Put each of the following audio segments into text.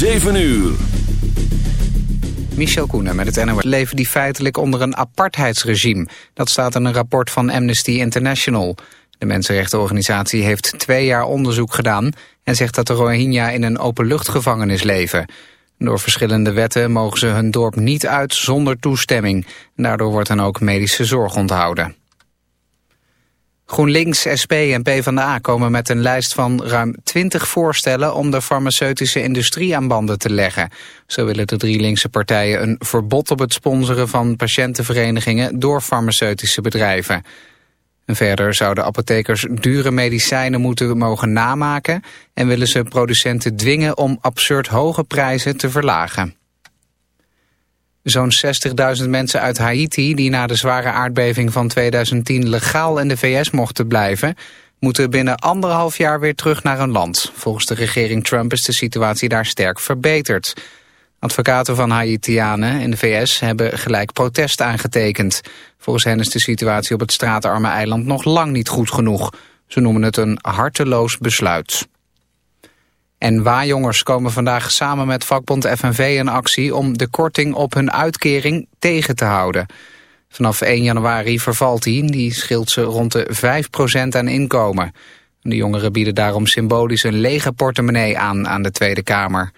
7 uur. Michel Koenen met het NOS leven die feitelijk onder een apartheidsregime. Dat staat in een rapport van Amnesty International. De mensenrechtenorganisatie heeft twee jaar onderzoek gedaan... en zegt dat de Rohingya in een openluchtgevangenis leven. Door verschillende wetten mogen ze hun dorp niet uit zonder toestemming. Daardoor wordt dan ook medische zorg onthouden. GroenLinks, SP en PvdA komen met een lijst van ruim 20 voorstellen om de farmaceutische industrie aan banden te leggen. Zo willen de drie linkse partijen een verbod op het sponsoren van patiëntenverenigingen door farmaceutische bedrijven. En verder zouden apothekers dure medicijnen moeten mogen namaken en willen ze producenten dwingen om absurd hoge prijzen te verlagen. Zo'n 60.000 mensen uit Haiti die na de zware aardbeving van 2010 legaal in de VS mochten blijven, moeten binnen anderhalf jaar weer terug naar hun land. Volgens de regering Trump is de situatie daar sterk verbeterd. Advocaten van Haitianen in de VS hebben gelijk protest aangetekend. Volgens hen is de situatie op het straatarme eiland nog lang niet goed genoeg. Ze noemen het een harteloos besluit. En waarjongers komen vandaag samen met vakbond FNV in actie om de korting op hun uitkering tegen te houden. Vanaf 1 januari vervalt die, die scheelt ze rond de 5% aan inkomen. De jongeren bieden daarom symbolisch een lege portemonnee aan aan de Tweede Kamer.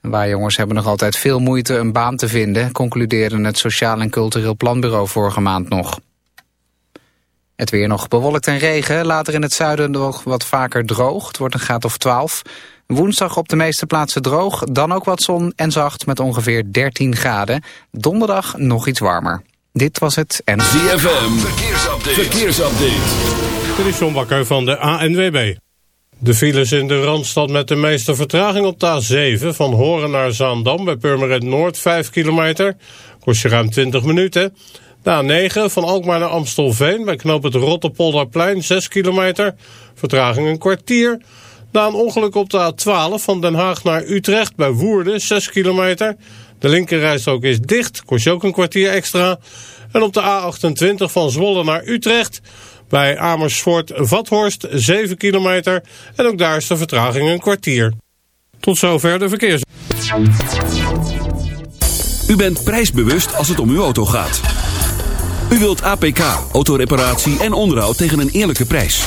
Waarjongers hebben nog altijd veel moeite een baan te vinden, concludeerde het Sociaal en Cultureel Planbureau vorige maand nog. Het weer nog bewolkt en regen, later in het zuiden nog wat vaker droog. Het wordt een graad of 12. Woensdag op de meeste plaatsen droog, dan ook wat zon en zacht met ongeveer 13 graden. Donderdag nog iets warmer. Dit was het en... ZFM, verkeersupdate. verkeersupdate. Dit is John Bakker van de ANWB. De files in de Randstad met de meeste vertraging op de A7... van Horen naar Zaandam bij Purmerend Noord, 5 kilometer. Kost je ruim 20 minuten. De A9 van Alkmaar naar Amstelveen bij knoop het Rotterpolderplein, 6 kilometer. Vertraging een kwartier... Na een ongeluk op de A12 van Den Haag naar Utrecht bij Woerden, 6 kilometer. De linkerrijstrook is dicht, kost je ook een kwartier extra. En op de A28 van Zwolle naar Utrecht bij Amersfoort-Vathorst, 7 kilometer. En ook daar is de vertraging een kwartier. Tot zover de verkeers. U bent prijsbewust als het om uw auto gaat. U wilt APK, autoreparatie en onderhoud tegen een eerlijke prijs.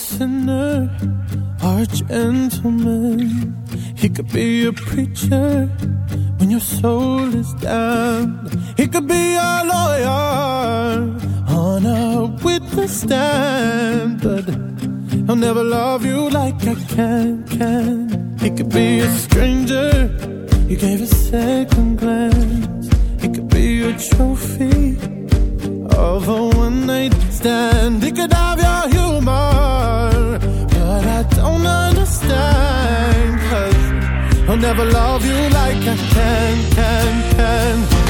Sinner or a gentleman. He could be a preacher when your soul is damned. He could be a lawyer on a witness stand, but he'll never love you like I can. Can he could be a stranger? You gave a second glance. He could be a trophy of a one night stand. He could have your humor, but I don't understand. Cause I'll never love you like I can, can, can.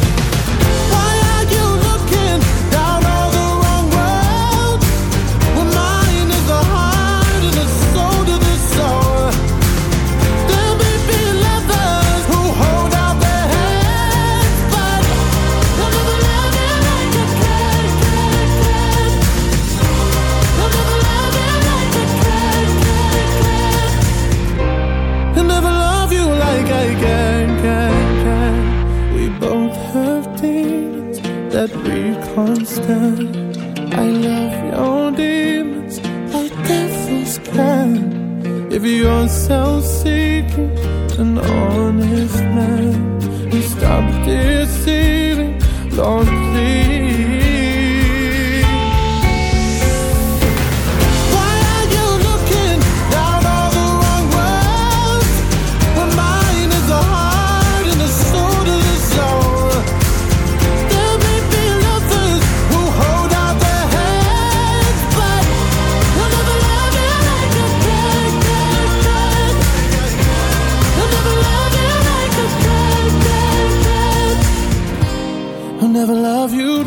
That we can't stand. I love your demons like devils can. If you're self-seeking, an honest man, stop deceiving, Lord, please.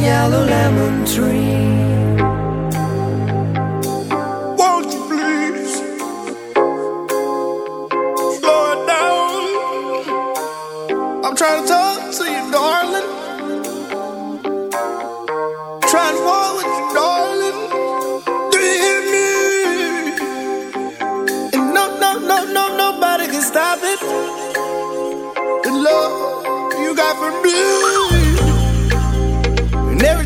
yellow lemon tree. Won't you please slow it down? I'm trying to talk to you, darling. Trying to walk with you, darling. Do you hear me? And no, no, no, no, nobody can stop it. The love you got for me.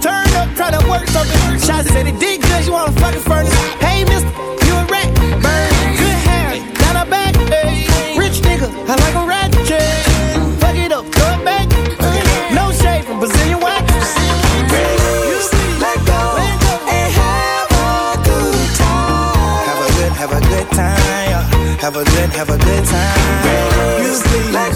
Turn up, try to work something. Shots said it did good, you wanna fucking furnace. Hey, mister, you a rat. Burn, good hair, down her back. Hey, rich nigga, I like a rat. Fuck it up, throw it back. No shade from Brazilian wax. Raise, let go, and have a good time. Have a good, have a good time. Have a good, have a good time. Go, let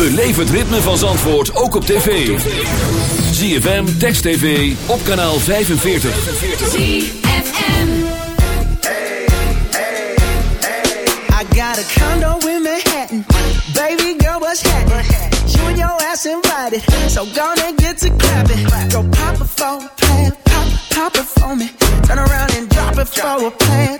Beleef het ritme van Zandvoort ook op tv. ZFM, Text TV, op kanaal 45. ZFM hey, hey, hey. I got a condo in Manhattan. Baby girl, what's happening? You and your ass invited. So gonna get to clapping. Go pop a phone, plan, pop, pop it for me. Turn around and drop it for a plan.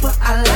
that's what I like.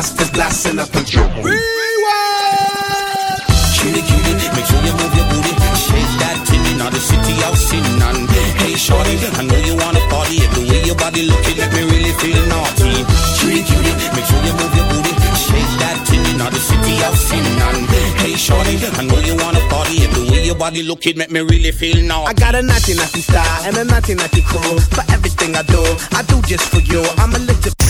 Masters blasting up the jungle. Cutie, cutie, make sure you move your booty. Shake that titty, now the city out sitting on. Hey, shorty, I know you wanna party. And the way your body looking, let me really feel naughty. Cutie, cutie, make sure you move your booty. Shake that titty, now the city out sitting on. Hey, shorty, I know you wanna party. And the way your body looking, make me really feel naughty. I got a naughty naughty style and a naughty naughty crew. For everything I do, I do just for you. I'm a little.